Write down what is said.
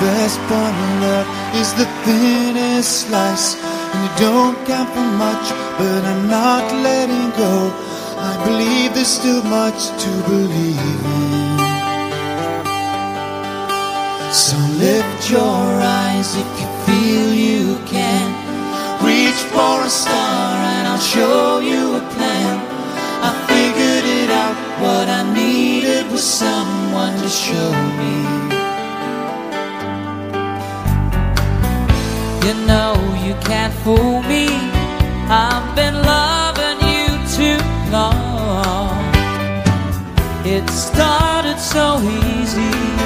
best part of love is the thinnest slice. And you don't count for much, but I'm not letting go. I believe there's still much to believe in. So lift your eyes if you feel you can. Reach for a star and I'll show you a plan. I figured it out, what I needed was someone to show me. You know you can't fool me. I've been loving you too long. It started so easy.